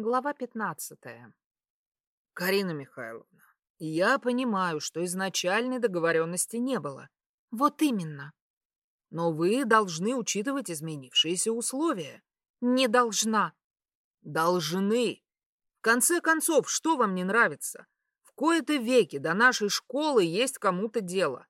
Глава пятнадцатая. Карина Михайловна, я понимаю, что изначальной договоренности не было. Вот именно. Но вы должны учитывать изменившиеся условия. Не должна. Должны. В конце концов, что вам не нравится? В кои-то веки до нашей школы есть кому-то дело.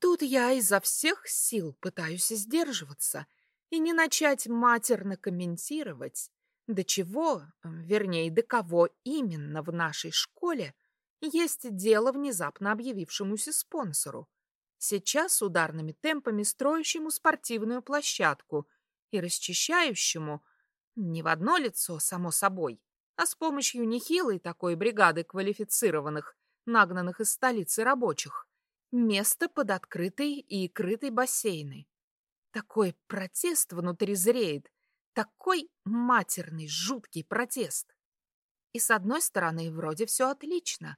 Тут я изо всех сил пытаюсь сдерживаться и не начать матерно комментировать, до чего, вернее, до кого именно в нашей школе есть дело внезапно объявившемуся спонсору, сейчас ударными темпами строящему спортивную площадку и расчищающему не в одно лицо, само собой, а с помощью нехилой такой бригады квалифицированных, нагнанных из столицы рабочих, место под открытой и крытой бассейной. Такой протест внутри зреет, такой матерный, жуткий протест. И с одной стороны, вроде все отлично.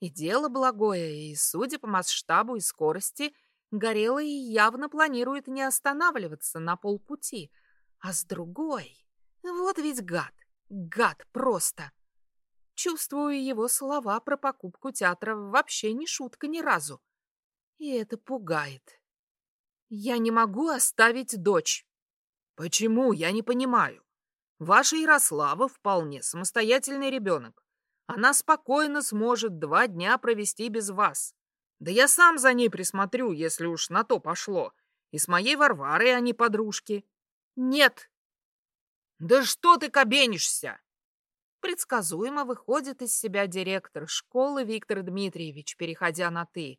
И дело благое, и, судя по масштабу и скорости, Горелый явно планирует не останавливаться на полпути. А с другой... Вот ведь гад, гад просто. Чувствую его слова про покупку театра вообще не шутка ни разу. И это пугает. Я не могу оставить дочь. Почему? Я не понимаю. Ваша Ярослава вполне самостоятельный ребенок. Она спокойно сможет два дня провести без вас. Да я сам за ней присмотрю, если уж на то пошло. И с моей Варварой они подружки. Нет. Да что ты кабенишься? Предсказуемо выходит из себя директор школы Виктор Дмитриевич, переходя на «ты».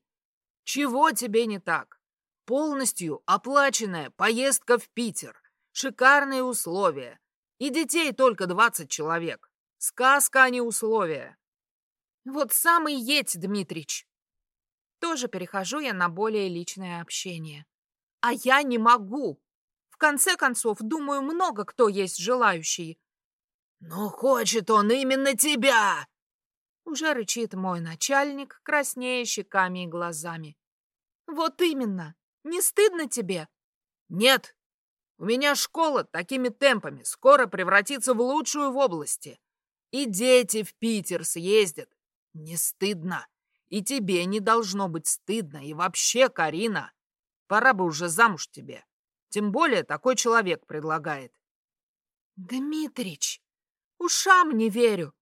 Чего тебе не так? Полностью оплаченная поездка в Питер. Шикарные условия. И детей только 20 человек. Сказка, а не условия. Вот самый едь, Дмитрич. Тоже перехожу я на более личное общение. А я не могу. В конце концов, думаю, много кто есть желающий. Но хочет он именно тебя! Уже рычит мой начальник, краснея щеками и глазами. Вот именно. Не стыдно тебе? Нет, у меня школа такими темпами скоро превратится в лучшую в области. И дети в Питер съездят. Не стыдно. И тебе не должно быть стыдно. И вообще, Карина, пора бы уже замуж тебе. Тем более такой человек предлагает. Дмитрич, ушам не верю.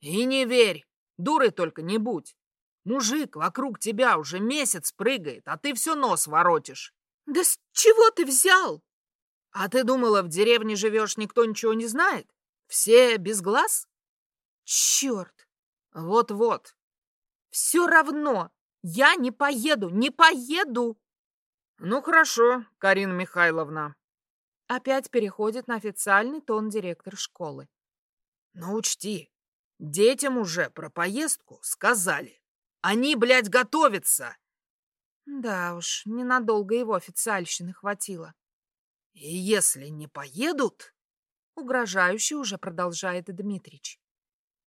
И не верь. Дурой только не будь. Мужик вокруг тебя уже месяц прыгает, а ты все нос воротишь. Да с чего ты взял? А ты думала, в деревне живешь, никто ничего не знает? Все без глаз? Черт! Вот-вот. Все равно. Я не поеду, не поеду. Ну хорошо, Карина Михайловна. Опять переходит на официальный тон директор школы. Но учти, детям уже про поездку сказали. Они, блядь, готовятся. Да уж, ненадолго его официальщины хватило. И если не поедут, угрожающе уже продолжает Дмитрич,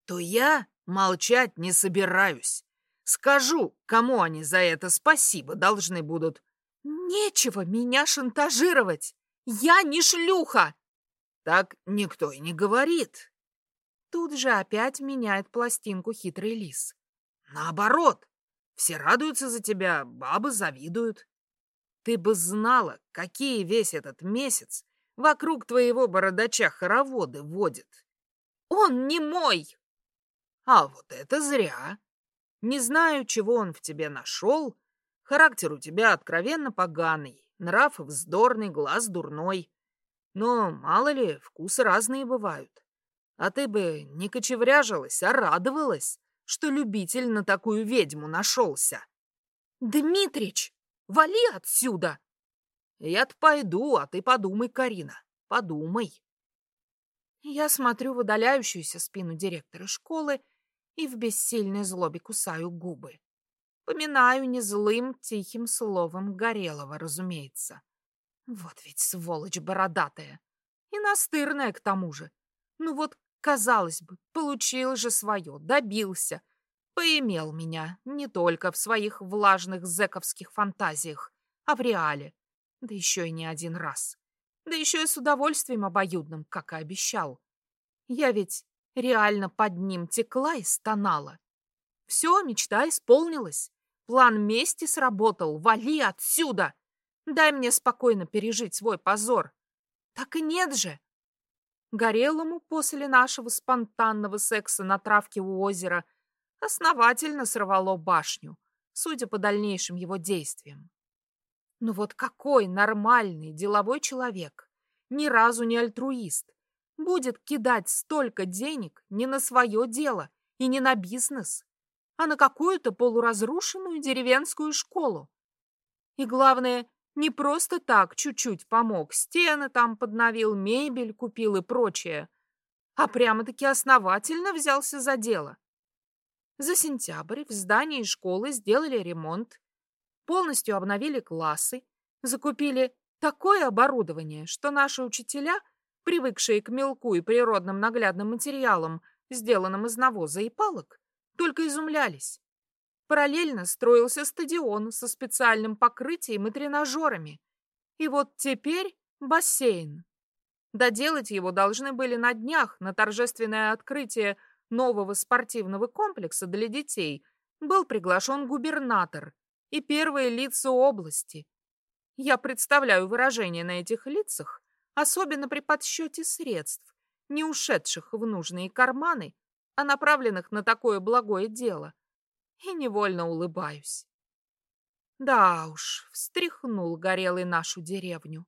то я молчать не собираюсь. Скажу, кому они за это спасибо должны будут. Нечего меня шантажировать. Я не шлюха. Так никто и не говорит. Тут же опять меняет пластинку хитрый лис. Наоборот, все радуются за тебя, бабы завидуют. Ты бы знала, какие весь этот месяц вокруг твоего бородача хороводы водят. Он не мой! А вот это зря. Не знаю, чего он в тебе нашел. Характер у тебя откровенно поганый, нрав вздорный, глаз дурной. Но, мало ли, вкусы разные бывают. А ты бы не кочевряжилась, а радовалась, что любитель на такую ведьму нашелся. Дмитрич, Вали отсюда!» «Я-то пойду, а ты подумай, Карина, подумай». Я смотрю в удаляющуюся спину директора школы и в бессильной злобе кусаю губы. Поминаю не злым, тихим словом Горелого, разумеется. Вот ведь сволочь бородатая. И настырная к тому же. Ну вот, казалось бы, получил же свое, добился. Поимел меня не только в своих влажных зэковских фантазиях, а в реале. Да еще и не один раз. Да еще и с удовольствием обоюдным, как и обещал. Я ведь реально под ним текла и стонала. Все, мечта исполнилась. План мести сработал. Вали отсюда! Дай мне спокойно пережить свой позор. Так и нет же. Горелому после нашего спонтанного секса на травке у озера основательно сорвало башню, судя по дальнейшим его действиям. Ну вот какой нормальный деловой человек, ни разу не альтруист, будет кидать столько денег не на свое дело и не на бизнес, а на какую-то полуразрушенную деревенскую школу. И главное, не просто так чуть-чуть помог, стены там подновил, мебель купил и прочее, а прямо-таки основательно взялся за дело. За сентябрь в здании школы сделали ремонт, полностью обновили классы, закупили такое оборудование, что наши учителя, привыкшие к мелку и природным наглядным материалам, сделанным из навоза и палок, только изумлялись. Параллельно строился стадион со специальным покрытием и тренажерами. И вот теперь бассейн. Доделать его должны были на днях на торжественное открытие нового спортивного комплекса для детей был приглашен губернатор и первые лица области. Я представляю выражение на этих лицах, особенно при подсчете средств, не ушедших в нужные карманы, а направленных на такое благое дело, и невольно улыбаюсь. Да уж, встряхнул горелый нашу деревню.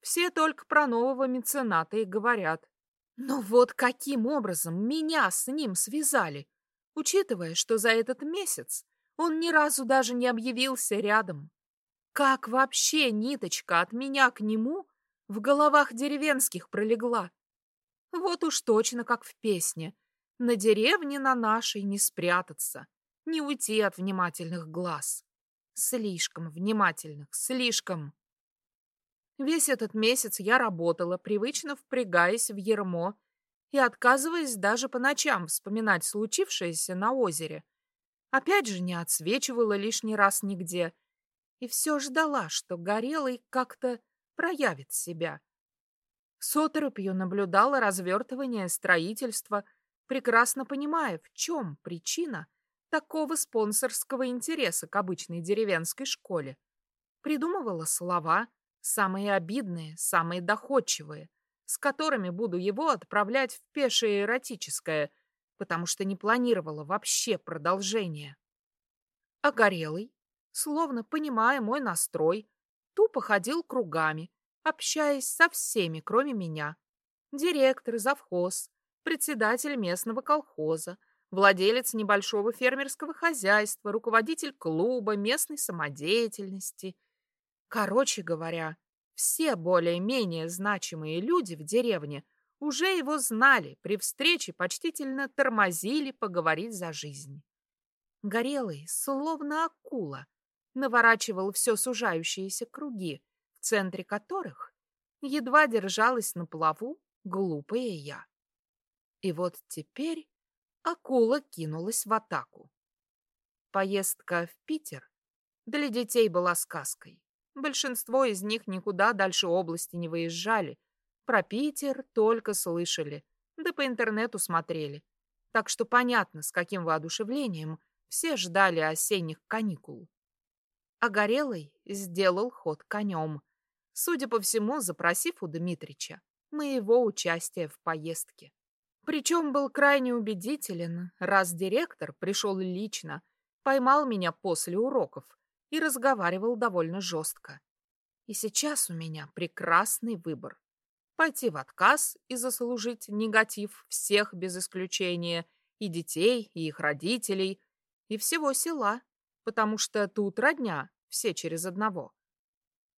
Все только про нового мецената и говорят. Но вот каким образом меня с ним связали, учитывая, что за этот месяц он ни разу даже не объявился рядом? Как вообще ниточка от меня к нему в головах деревенских пролегла? Вот уж точно как в песне. На деревне на нашей не спрятаться, не уйти от внимательных глаз. Слишком внимательных, слишком. Весь этот месяц я работала, привычно впрягаясь в ермо и отказываясь даже по ночам вспоминать случившееся на озере. Опять же не отсвечивала лишний раз нигде. И все ждала, что Горелый как-то проявит себя. С оторопью наблюдала развертывание строительства, прекрасно понимая, в чем причина такого спонсорского интереса к обычной деревенской школе. Придумывала слова, самые обидные, самые доходчивые, с которыми буду его отправлять в пешее эротическое, потому что не планировала вообще продолжение. А Горелый, словно понимая мой настрой, тупо ходил кругами, общаясь со всеми, кроме меня. Директор, завхоз, председатель местного колхоза, владелец небольшого фермерского хозяйства, руководитель клуба местной самодеятельности, Короче говоря, все более-менее значимые люди в деревне уже его знали, при встрече почтительно тормозили поговорить за жизнь. Горелый, словно акула, наворачивал все сужающиеся круги, в центре которых едва держалась на плаву глупая я. И вот теперь акула кинулась в атаку. Поездка в Питер для детей была сказкой. Большинство из них никуда дальше области не выезжали. Про Питер только слышали, да по интернету смотрели. Так что понятно, с каким воодушевлением все ждали осенних каникул. А Горелый сделал ход конем, судя по всему, запросив у Дмитрича моего участия в поездке. Причем был крайне убедителен, раз директор пришел лично, поймал меня после уроков и разговаривал довольно жестко. И сейчас у меня прекрасный выбор. Пойти в отказ и заслужить негатив всех без исключения, и детей, и их родителей, и всего села, потому что тут родня, все через одного.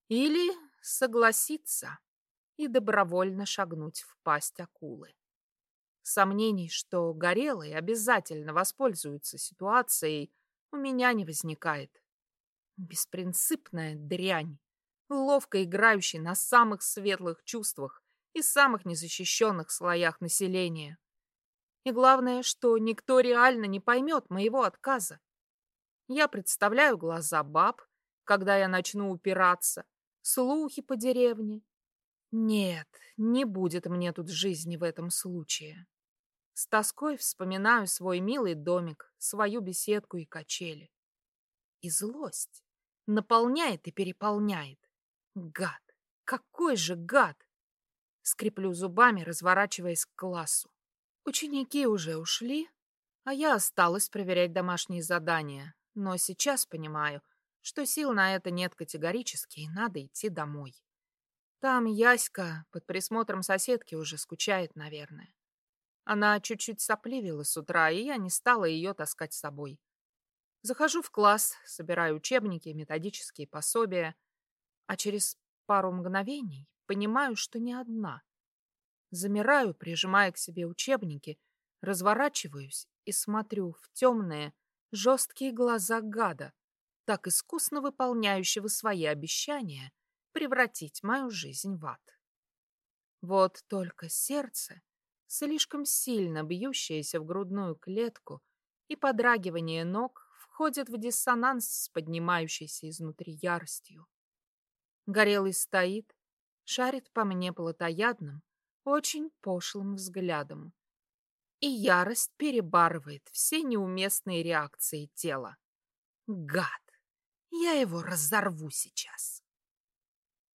Или согласиться и добровольно шагнуть в пасть акулы. Сомнений, что Горелый обязательно воспользуется ситуацией, у меня не возникает. Беспринципная дрянь, ловко играющая на самых светлых чувствах и самых незащищенных слоях населения. И главное, что никто реально не поймет моего отказа. Я представляю глаза баб, когда я начну упираться, слухи по деревне. Нет, не будет мне тут жизни в этом случае. С тоской вспоминаю свой милый домик, свою беседку и качели. И злость наполняет и переполняет. Гад! Какой же гад! Скреплю зубами, разворачиваясь к классу. Ученики уже ушли, а я осталась проверять домашние задания. Но сейчас понимаю, что сил на это нет категорически, и надо идти домой. Там Яська под присмотром соседки уже скучает, наверное. Она чуть-чуть сопливила с утра, и я не стала ее таскать с собой. Захожу в класс, собираю учебники, методические пособия, а через пару мгновений понимаю, что не одна. Замираю, прижимая к себе учебники, разворачиваюсь и смотрю в темные, жесткие глаза гада, так искусно выполняющего свои обещания превратить мою жизнь в ад. Вот только сердце, слишком сильно бьющееся в грудную клетку, и подрагивание ног входят в диссонанс с поднимающейся изнутри яростью. Горелый стоит, шарит по мне плотоядным, очень пошлым взглядом. И ярость перебарывает все неуместные реакции тела. Гад! Я его разорву сейчас.